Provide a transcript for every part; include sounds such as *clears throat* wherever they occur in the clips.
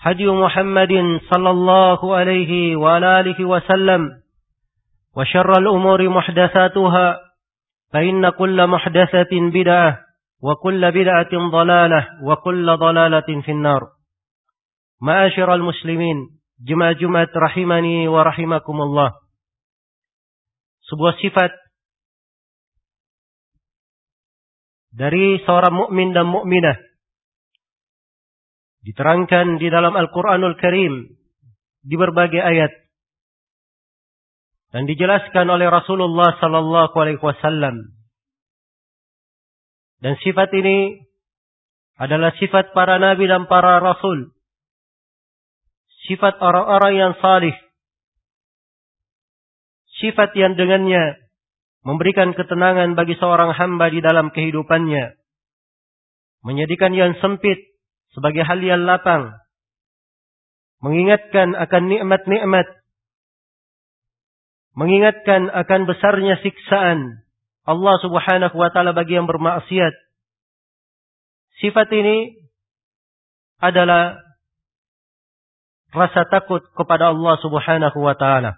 هدي محمد صلى الله عليه وعلى آله وسلم وشر الأمور محدثاتها فإن كل محدثة بدعة وكل بدعة ضلالة وكل ضلالة في النار معاشر المسلمين جمع جمعة رحمني ورحمكم الله sebuah sifat dari seorang mukmin dan mukminah diterangkan di dalam Al-Qur'anul Karim di berbagai ayat dan dijelaskan oleh Rasulullah sallallahu alaihi wasallam. Dan sifat ini adalah sifat para nabi dan para rasul. Sifat orang-orang yang salih. Sifat yang dengannya memberikan ketenangan bagi seorang hamba di dalam kehidupannya. Menjadikan yang sempit sebagai hal yang lapang, mengingatkan akan nikmat-nikmat, mengingatkan akan besarnya siksaan Allah Subhanahu wa taala bagi yang bermaksiat. Sifat ini adalah rasa takut kepada Allah Subhanahu wa taala.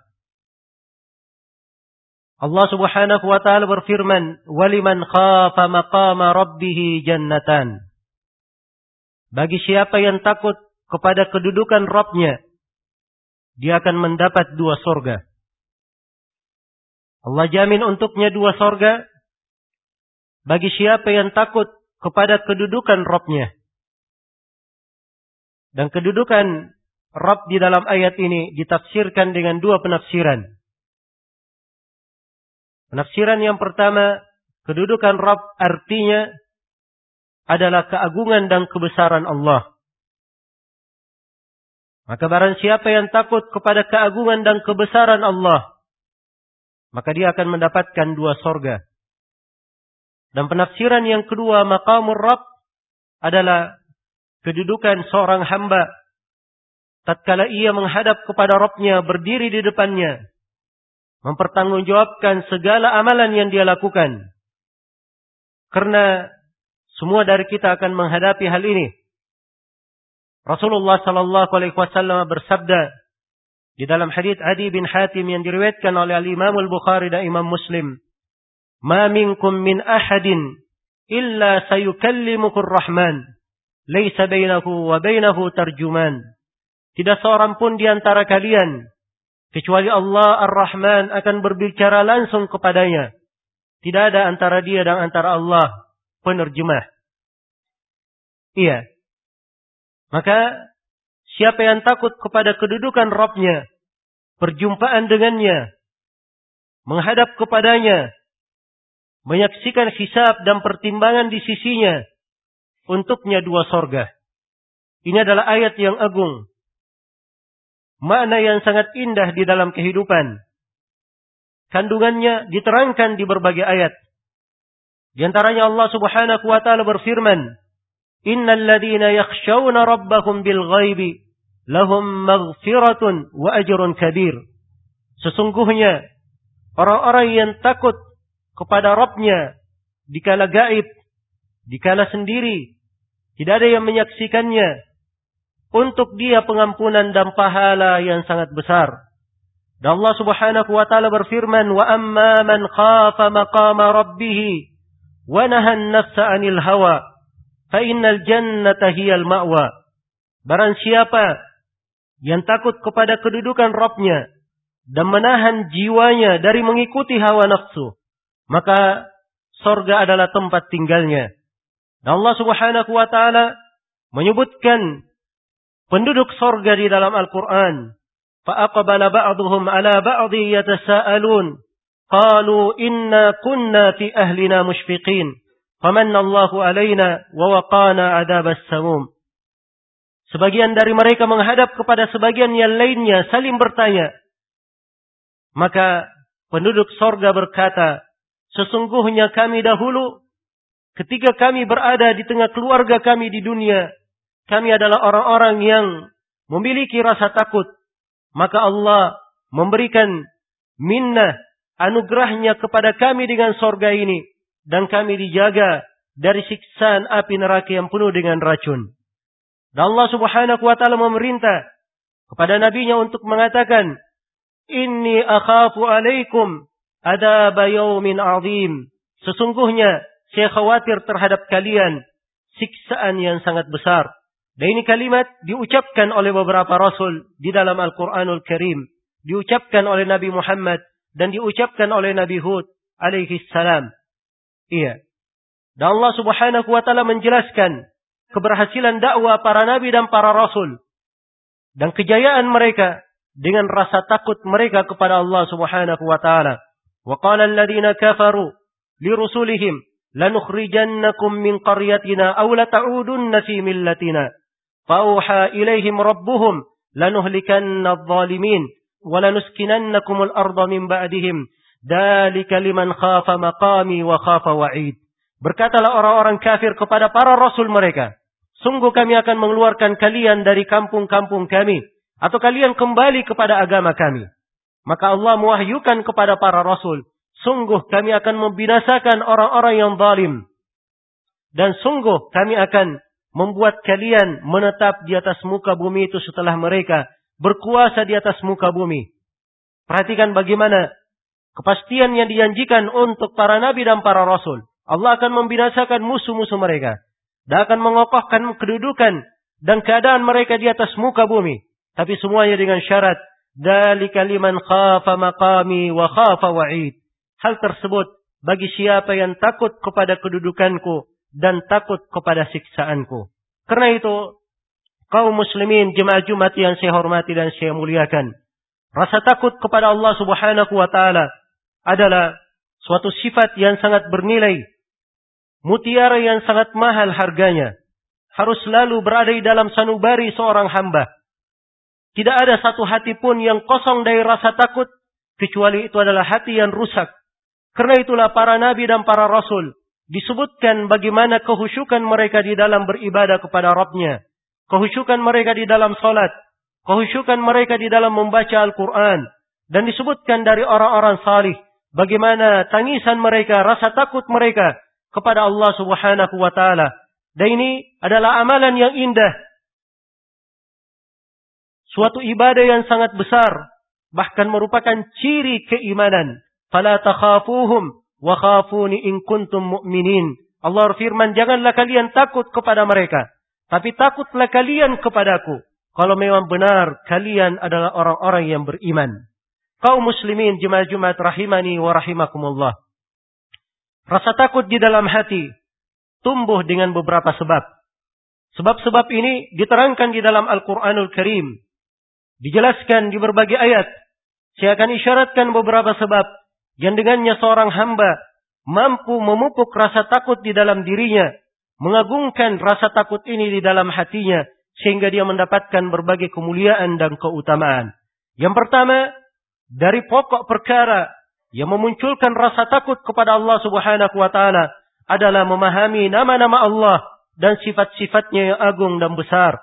Allah Subhanahu wa taala berfirman, "Waliman khafa maqama rabbih jannatan." Bagi siapa yang takut kepada kedudukan Robnya, dia akan mendapat dua sorga. Allah jamin untuknya dua sorga. Bagi siapa yang takut kepada kedudukan Robnya. Dan kedudukan Rob di dalam ayat ini ditafsirkan dengan dua penafsiran. Penafsiran yang pertama, kedudukan Rob artinya adalah keagungan dan kebesaran Allah. Maka barang siapa yang takut kepada keagungan dan kebesaran Allah, maka dia akan mendapatkan dua sorga. Dan penafsiran yang kedua, maqamur Rabb adalah kedudukan seorang hamba tatkala ia menghadap kepada Rabbnya, berdiri di depannya, mempertanggungjawabkan segala amalan yang dia lakukan. Karena semua dari kita akan menghadapi hal ini. Rasulullah sallallahu alaihi wasallam bersabda di dalam hadis Adi bin Hatim yang diriwayatkan oleh Al-Imam Al-Bukhari dan Imam Muslim, "Ma minkum min ahadin illa sayukallimuhu Ar-Rahman, laisa bainahu wa bainahu tarjuman." Tidak seorang pun di antara kalian kecuali Allah Ar-Rahman akan berbicara langsung kepadanya. Tidak ada antara dia dan antara Allah penerjemah. Iya. Maka siapa yang takut kepada kedudukan Robnya, perjumpaan dengannya, menghadap kepadanya, menyaksikan hisab dan pertimbangan di sisinya, untuknya dua sorga. Ini adalah ayat yang agung. Makna yang sangat indah di dalam kehidupan. Kandungannya diterangkan di berbagai ayat. Di antaranya Allah Subhanahu wa taala berfirman, "Innal ladzina yakhshawna rabbahum bil ghaibi lahum maghfiratun wa ajrun kabir." Sesungguhnya orang-orang yang takut kepada Robnya dikala gaib, dikala sendiri, tidak ada yang menyaksikannya. Untuk dia pengampunan dan pahala yang sangat besar. Dan Allah Subhanahu wa taala berfirman, "Wa amma man khafa maqama rabbih wa nahan nafsa 'anil hawa, fa innal jannata hiyal ma'wa." Barang siapa yang takut kepada kedudukan Rabbnya dan menahan jiwanya dari mengikuti hawa nafsu, maka sorga adalah tempat tinggalnya. Dan Allah subhanahu wa ta'ala menyebutkan penduduk sorga di dalam Al-Quran. فَأَقْبَلَ بَعْضُهُمْ عَلَى بَعْضِ يَتَسَاءَلُونَ قَالُوا إِنَّا كُنَّا فِي أَهْلِنَا مُشْفِقِينَ فَمَنَّ اللَّهُ عَلَيْنَا وَوَقَانَا عَذَابَ السَّمُومِ Sebagian dari mereka menghadap kepada sebagian yang lainnya saling bertanya. Maka penduduk sorga berkata, Sesungguhnya kami dahulu ketika kami berada di tengah keluarga kami di dunia, kami adalah orang-orang yang memiliki rasa takut. Maka Allah memberikan minnah anugerahnya kepada kami dengan sorga ini. Dan kami dijaga dari siksaan api neraka yang penuh dengan racun. Dan Allah subhanahu wa ta'ala memerintah kepada nabinya untuk mengatakan, Inni akhafu alaikum adaba yaumin azim. Sesungguhnya saya khawatir terhadap kalian siksaan yang sangat besar. Dan ini kalimat diucapkan oleh beberapa rasul di dalam Al-Quranul Karim. Diucapkan oleh Nabi Muhammad dan diucapkan oleh Nabi Hud alaihi salam. Iya. Dan Allah Subhanahu wa taala menjelaskan keberhasilan dakwah para nabi dan para rasul dan kejayaan mereka dengan rasa takut mereka kepada Allah Subhanahu wa taala. Wa qala alladziina kafaru li rusulihim lanukhrijannakum min qaryatina aw lata'udunna fi millatina. Fauha ilaihim rabbuhum lanuhlikanna adh-dhalimin ولنسكننكم الأرض من بعدهم ذلك لمن خاف مقامي وخاف وعيد Berkatalah orang-orang kafir kepada para rasul mereka, Sungguh kami akan mengeluarkan kalian dari kampung-kampung kami. Atau kalian kembali kepada agama kami. Maka Allah mewahyukan kepada para rasul, sungguh kami akan membinasakan orang-orang yang zalim. Dan sungguh kami akan membuat kalian menetap di atas muka bumi itu setelah mereka berkuasa di atas muka bumi. Perhatikan bagaimana kepastian yang dijanjikan untuk para nabi dan para rasul. Allah akan membinasakan musuh-musuh mereka. Dan akan mengokohkan kedudukan dan keadaan mereka di atas muka bumi. Tapi semuanya dengan syarat Dalika liman khafa maqami wa khafa wa'id. Hal tersebut bagi siapa yang takut kepada kedudukanku dan takut kepada siksaanku. Karena itu, kaum muslimin jemaah Jumat yang saya hormati dan saya muliakan. Rasa takut kepada Allah subhanahu wa ta'ala adalah suatu sifat yang sangat bernilai. Mutiara yang sangat mahal harganya. Harus selalu berada di dalam sanubari seorang hamba tidak ada satu hati pun yang kosong dari rasa takut. Kecuali itu adalah hati yang rusak. Karena itulah para nabi dan para rasul. Disebutkan bagaimana kehusukan mereka di dalam beribadah kepada Rabbnya. Kehusukan mereka di dalam salat. Kehusukan mereka di dalam membaca Al-Quran. Dan disebutkan dari orang-orang salih. Bagaimana tangisan mereka, rasa takut mereka kepada Allah subhanahu wa ta'ala. Dan ini adalah amalan yang indah suatu ibadah yang sangat besar, bahkan merupakan ciri keimanan. Fala takhafuhum wa khafuni in kuntum mu'minin. Allah berfirman, janganlah kalian takut kepada mereka, tapi takutlah kalian kepadaku. Kalau memang benar kalian adalah orang-orang yang beriman. Kaum muslimin jemaah Jumat rahimani wa rahimakumullah. Rasa takut di dalam hati tumbuh dengan beberapa sebab. Sebab-sebab ini diterangkan di dalam Al-Quranul Karim dijelaskan di berbagai ayat. Saya akan isyaratkan beberapa sebab yang dengannya seorang hamba mampu memupuk rasa takut di dalam dirinya, mengagungkan rasa takut ini di dalam hatinya, sehingga dia mendapatkan berbagai kemuliaan dan keutamaan. Yang pertama, dari pokok perkara yang memunculkan rasa takut kepada Allah Subhanahu wa taala adalah memahami nama-nama Allah dan sifat-sifatnya yang agung dan besar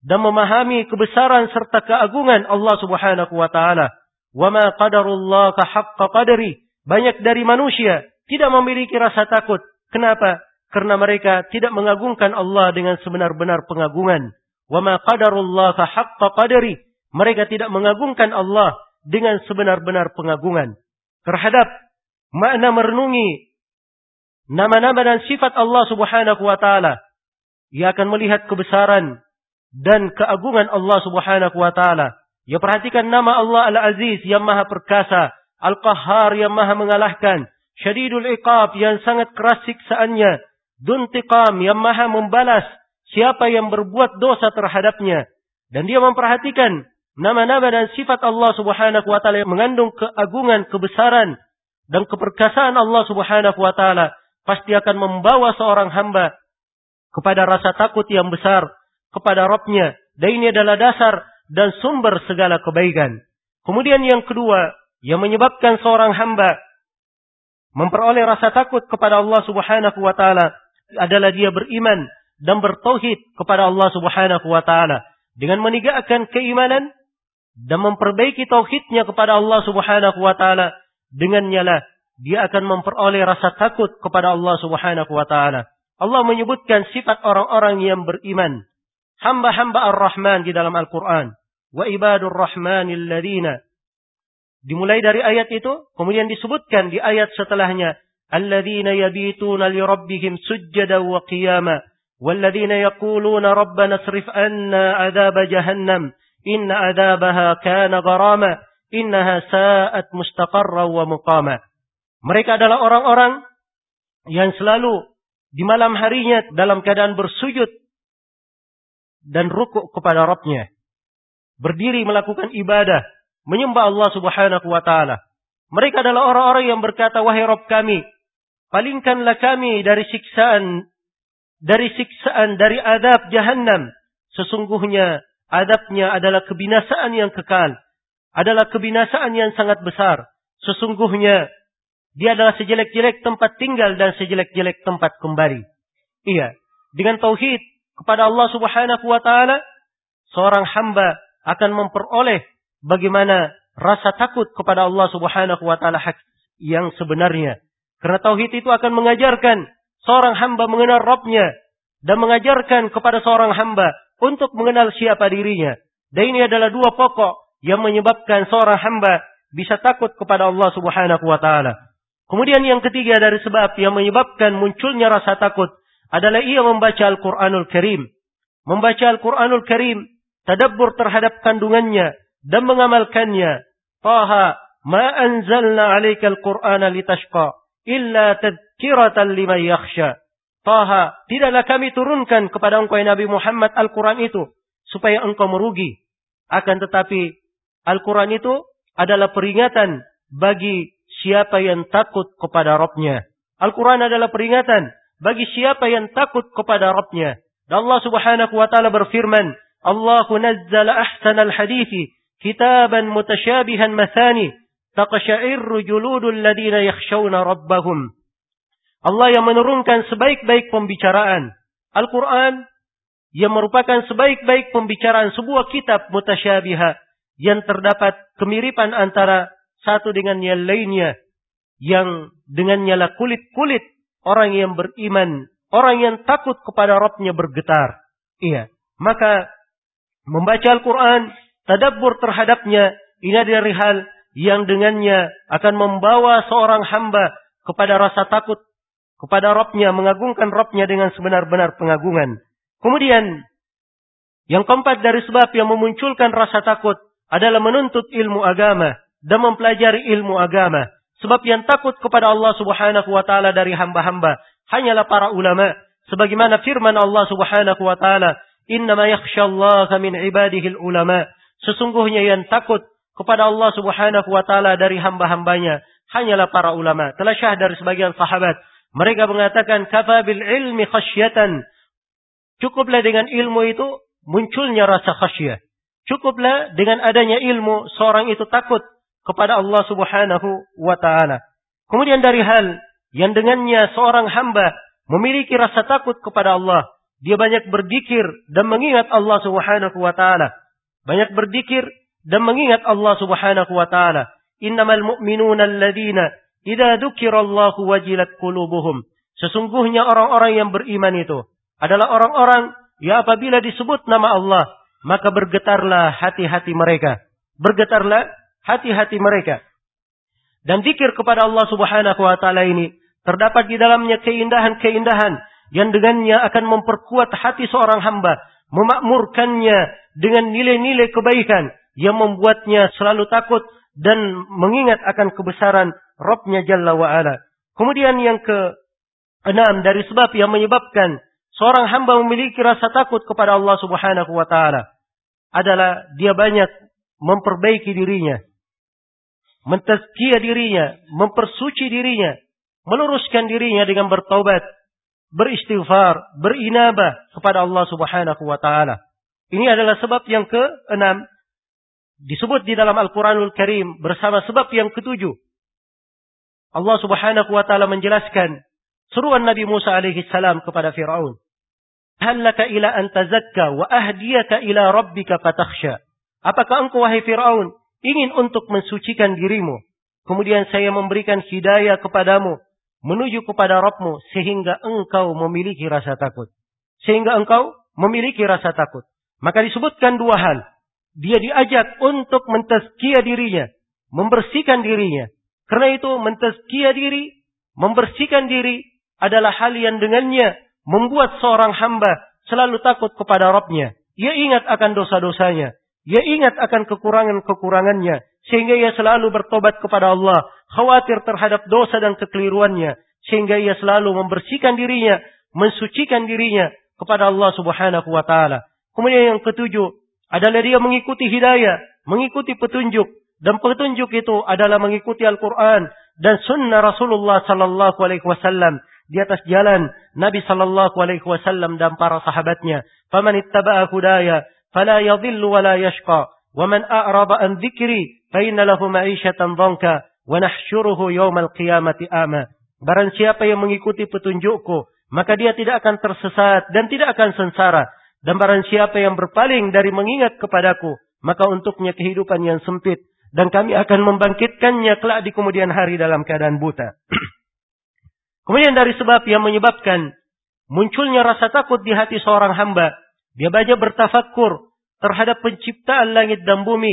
dan memahami kebesaran serta keagungan Allah Subhanahu wa taala. Wa ma qadarullah haqqa qadri. Banyak dari manusia tidak memiliki rasa takut. Kenapa? Karena mereka tidak mengagungkan Allah dengan sebenar-benar pengagungan. Wa ma haqqa qadri. Mereka tidak mengagungkan Allah dengan sebenar-benar pengagungan. Terhadap makna merenungi nama-nama dan sifat Allah subhanahu wa ta'ala. Ia akan melihat kebesaran dan keagungan Allah subhanahu wa ta'ala. Ia perhatikan nama Allah Al-Aziz yang maha perkasa. Al-Qahhar yang maha mengalahkan. Syadidul Iqab yang sangat keras siksaannya. Duntiqam yang maha membalas siapa yang berbuat dosa terhadapnya. Dan dia memperhatikan nama-nama dan sifat Allah subhanahu wa ta'ala yang mengandung keagungan, kebesaran, dan keperkasaan Allah subhanahu wa ta'ala. Pasti akan membawa seorang hamba kepada rasa takut yang besar kepada Robnya. Dan ini adalah dasar dan sumber segala kebaikan. Kemudian yang kedua, yang menyebabkan seorang hamba memperoleh rasa takut kepada Allah subhanahu wa ta'ala adalah dia beriman dan bertauhid kepada Allah Subhanahu wa taala dengan menegakkan keimanan dan memperbaiki tauhidnya kepada Allah Subhanahu wa taala dengannya lah dia akan memperoleh rasa takut kepada Allah Subhanahu wa taala. Allah menyebutkan sifat orang-orang yang beriman. Hamba-hamba Ar-Rahman di dalam Al-Quran. Wa ibadur rahmanil ladina. Dimulai dari ayat itu, kemudian disebutkan di ayat setelahnya. Alladzina yabituna li rabbihim sujjada wa qiyama. والذين يقولون ربنا اصرف عنا عذاب جهنم إن عذابها كان غراما إنها ساءت مستقرا ومقاما mereka adalah orang-orang yang selalu di malam harinya dalam keadaan bersujud dan rukuk kepada Rabbnya. Berdiri melakukan ibadah, menyembah Allah subhanahu wa ta'ala. Mereka adalah orang-orang yang berkata, Wahai Rabb kami, palingkanlah kami dari siksaan dari siksaan, dari adab jahannam. Sesungguhnya adabnya adalah kebinasaan yang kekal. Adalah kebinasaan yang sangat besar. Sesungguhnya dia adalah sejelek-jelek tempat tinggal dan sejelek-jelek tempat kembali. Iya. Dengan tauhid kepada Allah subhanahu wa ta'ala. Seorang hamba akan memperoleh bagaimana rasa takut kepada Allah subhanahu wa ta'ala yang sebenarnya. Karena tauhid itu akan mengajarkan seorang hamba mengenal Robnya dan mengajarkan kepada seorang hamba untuk mengenal siapa dirinya. Dan ini adalah dua pokok yang menyebabkan seorang hamba bisa takut kepada Allah Subhanahu wa taala. Kemudian yang ketiga dari sebab yang menyebabkan munculnya rasa takut adalah ia membaca Al-Qur'anul Karim. Membaca Al-Qur'anul Karim, tadabbur terhadap kandungannya dan mengamalkannya. Taha, ma anzalna 'alaikal Qur'ana litashqa illa tadhkiratan liman yakhsha. Taha, tidaklah kami turunkan kepada engkau Nabi Muhammad Al-Quran itu supaya engkau merugi. Akan tetapi Al-Quran itu adalah peringatan bagi siapa yang takut kepada Robnya. Al-Quran adalah peringatan bagi siapa yang takut kepada Robnya. Dan Allah subhanahu wa ta'ala berfirman, Allahu nazzala ahsanal hadithi kitaban mutasyabihan mathani taqsya'irru juludul ladina yakhshawna rabbahum. Allah yang menurunkan sebaik-baik pembicaraan. Al-Quran yang merupakan sebaik-baik pembicaraan sebuah kitab mutasyabiha yang terdapat kemiripan antara satu dengan yang lainnya yang dengannya lah kulit-kulit orang yang beriman, orang yang takut kepada Rabbnya bergetar. Iya. Maka membaca Al-Quran, tadabbur terhadapnya, ini adalah hal yang dengannya akan membawa seorang hamba kepada rasa takut kepada Robnya, mengagungkan Robnya dengan sebenar-benar pengagungan. Kemudian, yang keempat dari sebab yang memunculkan rasa takut adalah menuntut ilmu agama dan mempelajari ilmu agama. Sebab yang takut kepada Allah subhanahu wa ta'ala dari hamba-hamba hanyalah para ulama. Sebagaimana firman Allah subhanahu wa ta'ala, Innama min ibadihil ulama. Sesungguhnya yang takut kepada Allah subhanahu wa ta'ala dari hamba-hambanya hanyalah para ulama. Telah syah dari sebagian sahabat mereka mengatakan kafa bil ilmi khasyatan. Cukuplah dengan ilmu itu munculnya rasa khasyah. Cukuplah dengan adanya ilmu seorang itu takut kepada Allah Subhanahu wa taala. Kemudian dari hal yang dengannya seorang hamba memiliki rasa takut kepada Allah, dia banyak berzikir dan mengingat Allah Subhanahu wa taala. Banyak berzikir dan mengingat Allah Subhanahu wa taala. Innamal mu'minuna alladzina idza dzukirallahu wajilat qulubuhum. Sesungguhnya orang-orang yang beriman itu adalah orang-orang yang apabila disebut nama Allah, maka bergetarlah hati-hati mereka. Bergetarlah hati-hati mereka. Dan zikir kepada Allah Subhanahu wa taala ini terdapat di dalamnya keindahan-keindahan yang dengannya akan memperkuat hati seorang hamba, memakmurkannya dengan nilai-nilai kebaikan yang membuatnya selalu takut dan mengingat akan kebesaran Rabbnya Jalla wa'ala. Kemudian yang ke enam dari sebab yang menyebabkan seorang hamba memiliki rasa takut kepada Allah Subhanahu wa taala adalah dia banyak memperbaiki dirinya, mentazkiyah dirinya, mempersuci dirinya, meluruskan dirinya dengan bertobat, beristighfar, berinabah kepada Allah Subhanahu wa taala. Ini adalah sebab yang keenam disebut di dalam Al-Qur'anul Karim bersama sebab yang ketujuh. Allah Subhanahu wa taala menjelaskan seruan Nabi Musa alaihi salam kepada Firaun. Hallaka ila an tazakka wa ahdiyaka ila rabbika fatakhsha. Apakah engkau wahai Firaun ingin untuk mensucikan dirimu? Kemudian saya memberikan hidayah kepadamu menuju kepada Rabbmu sehingga engkau memiliki rasa takut. Sehingga engkau memiliki rasa takut. Maka disebutkan dua hal. Dia diajak untuk mentazkiyah dirinya, membersihkan dirinya. Karena itu mentazkiyah diri, membersihkan diri adalah hal yang dengannya membuat seorang hamba selalu takut kepada Rabbnya. Ia ingat akan dosa-dosanya. Ia ingat akan kekurangan-kekurangannya. Sehingga ia selalu bertobat kepada Allah. Khawatir terhadap dosa dan kekeliruannya. Sehingga ia selalu membersihkan dirinya. Mensucikan dirinya kepada Allah subhanahu wa ta'ala. Kemudian yang ketujuh adalah dia mengikuti hidayah, mengikuti petunjuk. Dan petunjuk itu adalah mengikuti Al-Quran dan sunnah Rasulullah sallallahu alaihi wasallam di atas jalan Nabi sallallahu alaihi wasallam dan para sahabatnya. Faman ittaba'a hudaya fala yadhillu wa la yashqa. Wa man a'rada an dzikri fa inna lahu ma'isyatan dhanka wa nahsyuruhu yaumal qiyamati ama. Barang siapa yang mengikuti petunjukku, maka dia tidak akan tersesat dan tidak akan sengsara. Dan barang siapa yang berpaling dari mengingat kepadaku, maka untuknya kehidupan yang sempit. Dan kami akan membangkitkannya kelak di kemudian hari dalam keadaan buta. *clears throat* kemudian dari sebab yang menyebabkan munculnya rasa takut di hati seorang hamba. Dia banyak bertafakur terhadap penciptaan langit dan bumi.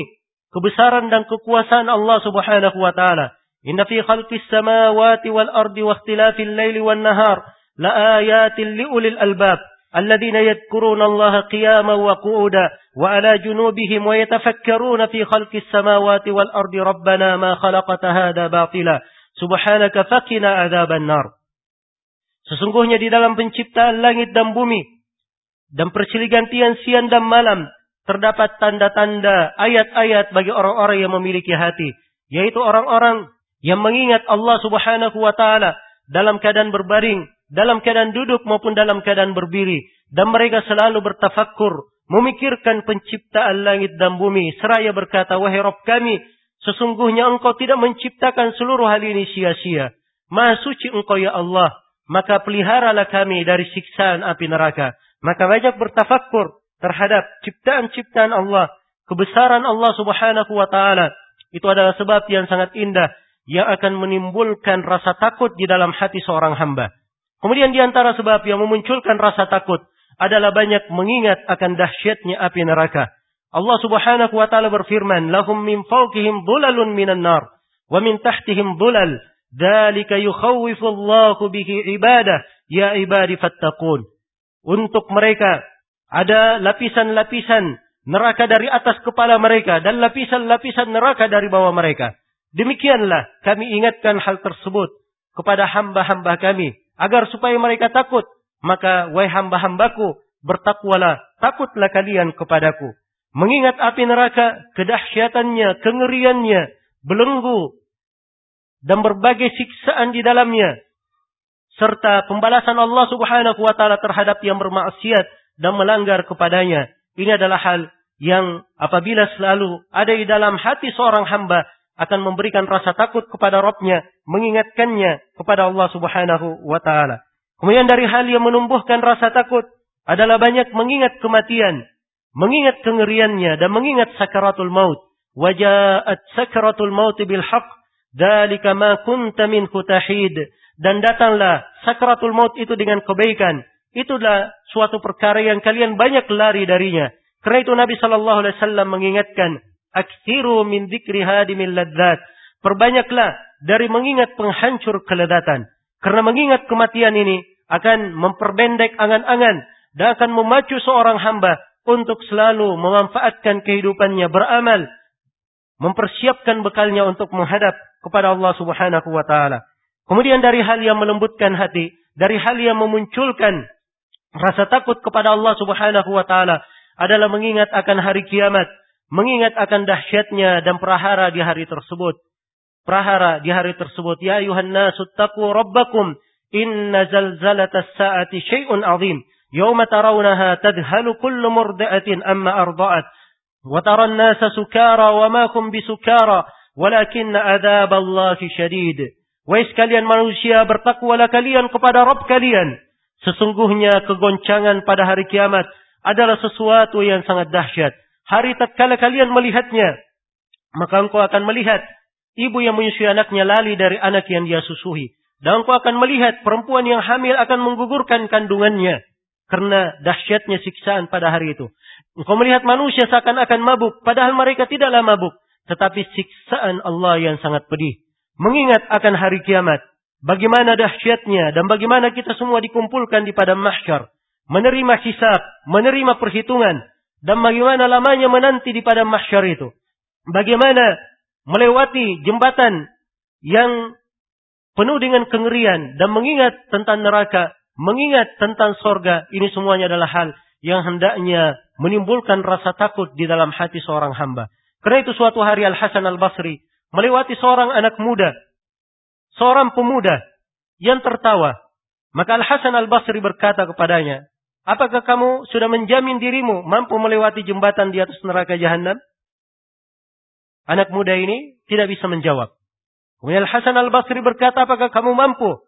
Kebesaran dan kekuasaan Allah subhanahu wa ta'ala. Inna fi khalqis samawati wal ardi wa ikhtilafil laili wan nahar. La ayatin liulil albab. الذين يذكرون الله قياما وقعودا وعلى جنوبهم ويتفكرون في خلق السماوات والأرض ربنا ما خلقت هذا باطلا سبحانك فقنا عذاب النار Sesungguhnya di dalam penciptaan langit dan bumi dan persilih-gantian siang dan malam terdapat tanda-tanda ayat-ayat bagi orang-orang yang memiliki hati, yaitu orang-orang yang mengingat Allah Subhanahu wa taala dalam keadaan berbaring dalam keadaan duduk maupun dalam keadaan berdiri dan mereka selalu bertafakkur memikirkan penciptaan langit dan bumi. Seraya berkata wahai Rabb kami sesungguhnya engkau tidak menciptakan seluruh hal ini sia-sia. Maha suci engkau ya Allah. Maka peliharalah kami dari siksaan api neraka. Maka banyak bertafakkur terhadap ciptaan-ciptaan Allah kebesaran Allah Subhanahu wa taala. Itu adalah sebab yang sangat indah yang akan menimbulkan rasa takut di dalam hati seorang hamba Kemudian di antara sebab yang memunculkan rasa takut adalah banyak mengingat akan dahsyatnya api neraka. Allah Subhanahu wa taala berfirman, "Lahum min fawqihim dhulalun minan nar wa min tahtihim dhulal. Dzalika yukhawwifu Allahu bihi ibadah, ya ibadi fattaqun." Untuk mereka ada lapisan-lapisan neraka dari atas kepala mereka dan lapisan-lapisan neraka dari bawah mereka. Demikianlah kami ingatkan hal tersebut kepada hamba-hamba kami agar supaya mereka takut. Maka wahai hamba-hambaku, bertakwalah, takutlah kalian kepadaku. Mengingat api neraka, kedahsyatannya, kengeriannya, belenggu, dan berbagai siksaan di dalamnya. Serta pembalasan Allah subhanahu wa ta'ala terhadap yang bermaksiat dan melanggar kepadanya. Ini adalah hal yang apabila selalu ada di dalam hati seorang hamba, akan memberikan rasa takut kepada Robnya, mengingatkannya kepada Allah Subhanahu wa taala. Kemudian dari hal yang menumbuhkan rasa takut adalah banyak mengingat kematian, mengingat kengeriannya dan mengingat sakaratul maut. Waja'at sakratul maut bil haqq. Dalika ma kunta minhu tahid. Dan datanglah sakratul maut itu dengan kebaikan. Itulah suatu perkara yang kalian banyak lari darinya. Karena itu Nabi Shallallahu Alaihi Wasallam mengingatkan, "Akhiru min dzikri hadimil ladzat." Perbanyaklah dari mengingat penghancur keledatan. Karena mengingat kematian ini akan memperpendek angan-angan dan akan memacu seorang hamba untuk selalu memanfaatkan kehidupannya beramal, mempersiapkan bekalnya untuk menghadap kepada Allah Subhanahu wa taala. Kemudian dari hal yang melembutkan hati, dari hal yang memunculkan rasa takut kepada Allah Subhanahu wa taala adalah mengingat akan hari kiamat, mengingat akan dahsyatnya dan prahara di hari tersebut. Prahara di hari tersebut, ya ayuhan nasu taqu rabbakum inna zalzalatas saati syai'un azim. Yawma tarawunaha tadhalu kullu murda'atin amma arda'at wa tara an-nasa sukara wa ma hum bisukara walakin adab adzaballahi syadid. Wahai sekalian manusia, bertakwalah kalian kepada Rabb kalian. Sesungguhnya kegoncangan pada hari kiamat adalah sesuatu yang sangat dahsyat Hari tatkala kalian melihatnya, maka engkau akan melihat ibu yang menyusui anaknya lali dari anak yang dia susui. Dan engkau akan melihat perempuan yang hamil akan menggugurkan kandungannya. Karena dahsyatnya siksaan pada hari itu. Engkau melihat manusia seakan-akan mabuk. Padahal mereka tidaklah mabuk. Tetapi siksaan Allah yang sangat pedih. Mengingat akan hari kiamat. Bagaimana dahsyatnya dan bagaimana kita semua dikumpulkan di padang mahsyar. Menerima hisab, menerima perhitungan. Dan bagaimana lamanya menanti di padang mahsyar itu. Bagaimana melewati jembatan yang penuh dengan kengerian dan mengingat tentang neraka mengingat tentang sorga, ini semuanya adalah hal yang hendaknya menimbulkan rasa takut di dalam hati seorang hamba. Karena itu suatu hari Al-Hasan Al-Basri melewati seorang anak muda, seorang pemuda yang tertawa. Maka Al-Hasan Al-Basri berkata kepadanya, Apakah kamu sudah menjamin dirimu mampu melewati jembatan di atas neraka jahanam? Anak muda ini tidak bisa menjawab. Kemudian Al-Hasan Al-Basri berkata, apakah kamu mampu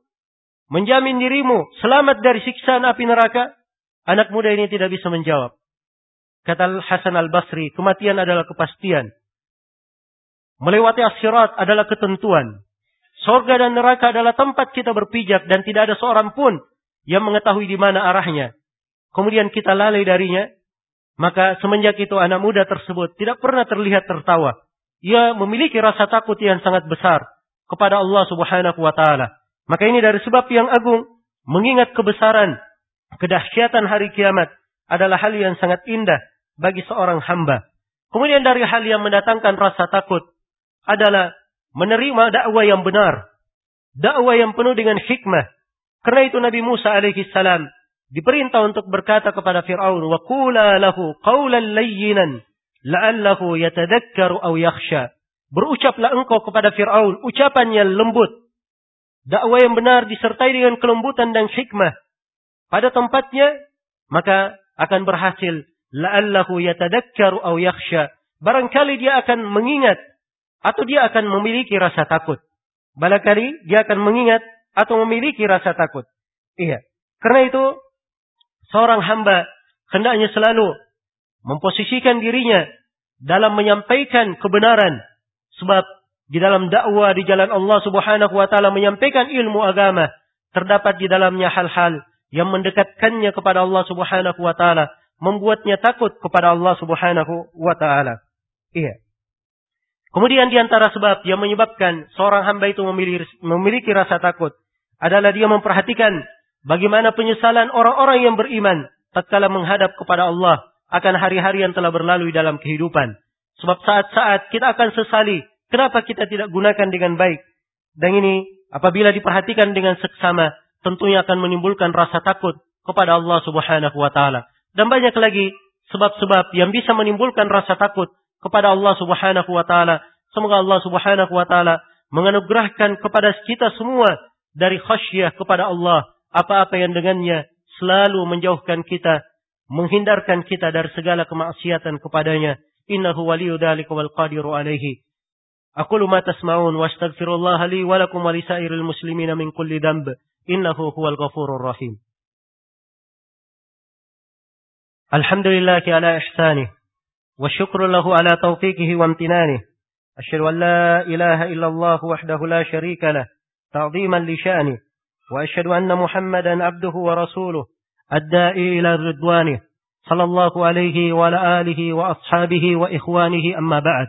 menjamin dirimu selamat dari siksaan api neraka? Anak muda ini tidak bisa menjawab. Kata Hasan al-Basri, kematian adalah kepastian. Melewati akhirat adalah ketentuan. Sorga dan neraka adalah tempat kita berpijak dan tidak ada seorang pun yang mengetahui di mana arahnya. Kemudian kita lalai darinya. Maka semenjak itu anak muda tersebut tidak pernah terlihat tertawa. Ia memiliki rasa takut yang sangat besar kepada Allah subhanahu wa ta'ala. Maka ini dari sebab yang agung, mengingat kebesaran, kedahsyatan hari kiamat adalah hal yang sangat indah bagi seorang hamba. Kemudian dari hal yang mendatangkan rasa takut adalah menerima dakwah yang benar. Dakwah yang penuh dengan hikmah. Karena itu Nabi Musa alaihi salam diperintah untuk berkata kepada Fir'aun, "Wa qula lahu qawlan layyinan la'allahu yatadakkaru aw yakhsha." Berucaplah engkau kepada Fir'aun ucapan yang lembut dakwah yang benar disertai dengan kelembutan dan hikmah pada tempatnya, maka akan berhasil. La'allahu yatadakkaru aw yakhsha. Barangkali dia akan mengingat atau dia akan memiliki rasa takut. Barangkali dia akan mengingat atau memiliki rasa takut. Iya. Karena itu seorang hamba hendaknya selalu memposisikan dirinya dalam menyampaikan kebenaran sebab di dalam dakwah di jalan Allah Subhanahu wa taala menyampaikan ilmu agama terdapat di dalamnya hal-hal yang mendekatkannya kepada Allah Subhanahu wa taala, membuatnya takut kepada Allah Subhanahu wa taala. Iya. Kemudian di antara sebab yang menyebabkan seorang hamba itu memiliki, memiliki rasa takut adalah dia memperhatikan bagaimana penyesalan orang-orang yang beriman tatkala menghadap kepada Allah akan hari-hari yang telah berlalu dalam kehidupan. Sebab saat-saat kita akan sesali Kenapa kita tidak gunakan dengan baik? Dan ini apabila diperhatikan dengan seksama, tentunya akan menimbulkan rasa takut kepada Allah Subhanahu wa taala. Dan banyak lagi sebab-sebab yang bisa menimbulkan rasa takut kepada Allah Subhanahu wa taala. Semoga Allah Subhanahu wa taala menganugerahkan kepada kita semua dari khasyah kepada Allah apa-apa yang dengannya selalu menjauhkan kita, menghindarkan kita dari segala kemaksiatan kepadanya. Innahu waliyu dhalika wal alaihi. Aku lu tasma'un wa astagfirullah li walakum wa muslimina min kulli dhamb. Innahu huwal rahim. Alhamdulillah ala ihsani. Wasyukrullahu ala tawfiqihi wa amtinani. Asyiru an ilaha illallah wahdahu la syarika lah. Ta'ziman li sya'ni. وأشهد أن محمدا عبده ورسوله الدائي إلى رضوانه صلى الله عليه وعلى آله وأصحابه وإخوانه أما بعد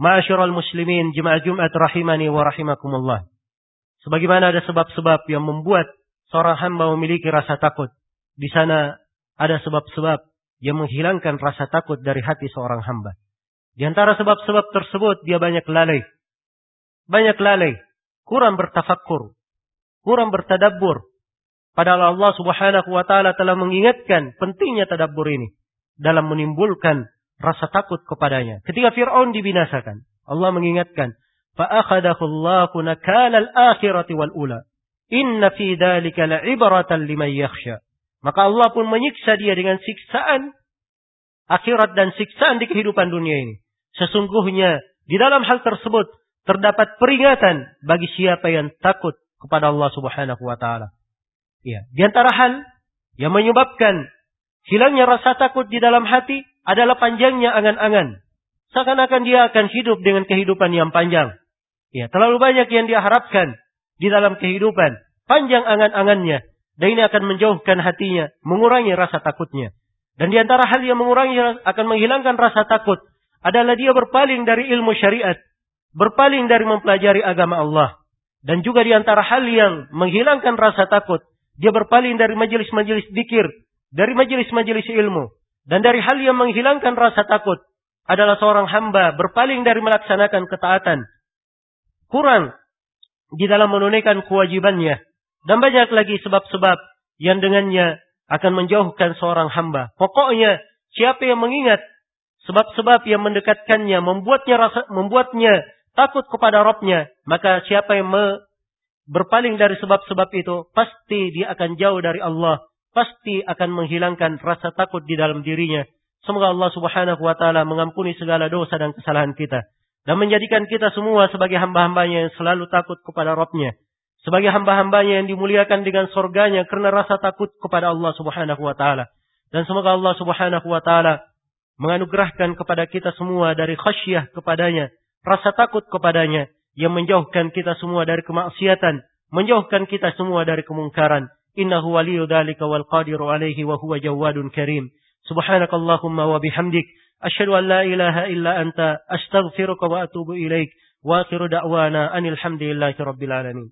معاشر المسلمين جمع جمعة رحمني ورحمكم الله Sebagaimana ada sebab-sebab yang membuat seorang hamba memiliki rasa takut. Di sana ada sebab-sebab yang menghilangkan rasa takut dari hati seorang hamba. Di antara sebab-sebab tersebut dia banyak lalai. Banyak lalai. Kurang bertafakkur. kurang bertadabbur. Padahal Allah Subhanahu wa taala telah mengingatkan pentingnya tadabbur ini dalam menimbulkan rasa takut kepadanya. Ketika Firaun dibinasakan, Allah mengingatkan, "Fa akhadahu Allahu akhirati wal ula. Inna fi dzalika la'ibratan liman yakhsha." Maka Allah pun menyiksa dia dengan siksaan akhirat dan siksaan di kehidupan dunia ini. Sesungguhnya di dalam hal tersebut terdapat peringatan bagi siapa yang takut kepada Allah Subhanahu wa taala. Ya, di antara hal yang menyebabkan hilangnya rasa takut di dalam hati adalah panjangnya angan-angan. Seakan-akan dia akan hidup dengan kehidupan yang panjang. Ya, terlalu banyak yang dia harapkan di dalam kehidupan. Panjang angan-angannya. Dan ini akan menjauhkan hatinya, mengurangi rasa takutnya. Dan di antara hal yang mengurangi akan menghilangkan rasa takut adalah dia berpaling dari ilmu syariat, berpaling dari mempelajari agama Allah. Dan juga di antara hal yang menghilangkan rasa takut, dia berpaling dari majelis-majelis dikir, dari majelis-majelis ilmu. Dan dari hal yang menghilangkan rasa takut adalah seorang hamba berpaling dari melaksanakan ketaatan. Kurang di dalam menunaikan kewajibannya. Dan banyak lagi sebab-sebab yang dengannya akan menjauhkan seorang hamba. Pokoknya siapa yang mengingat sebab-sebab yang mendekatkannya, membuatnya rasa, membuatnya takut kepada Robnya, maka siapa yang berpaling dari sebab-sebab itu, pasti dia akan jauh dari Allah, pasti akan menghilangkan rasa takut di dalam dirinya. Semoga Allah Subhanahu wa taala mengampuni segala dosa dan kesalahan kita dan menjadikan kita semua sebagai hamba-hambanya yang selalu takut kepada Robnya. Sebagai hamba-hambanya yang dimuliakan dengan surganya karena rasa takut kepada Allah subhanahu wa ta'ala. Dan semoga Allah subhanahu wa ta'ala menganugerahkan kepada kita semua dari khasyah kepadanya, rasa takut kepadanya yang menjauhkan kita semua dari kemaksiatan, menjauhkan kita semua dari kemungkaran. Innahu waliyu dhalika wal qadiru alaihi wa huwa jawadun karim. Subhanakallahumma wa bihamdik. Asyhadu an la ilaha illa anta astaghfiruka wa atubu ilaik. Wa akhiru da'wana anil hamdulillahi rabbil alamin.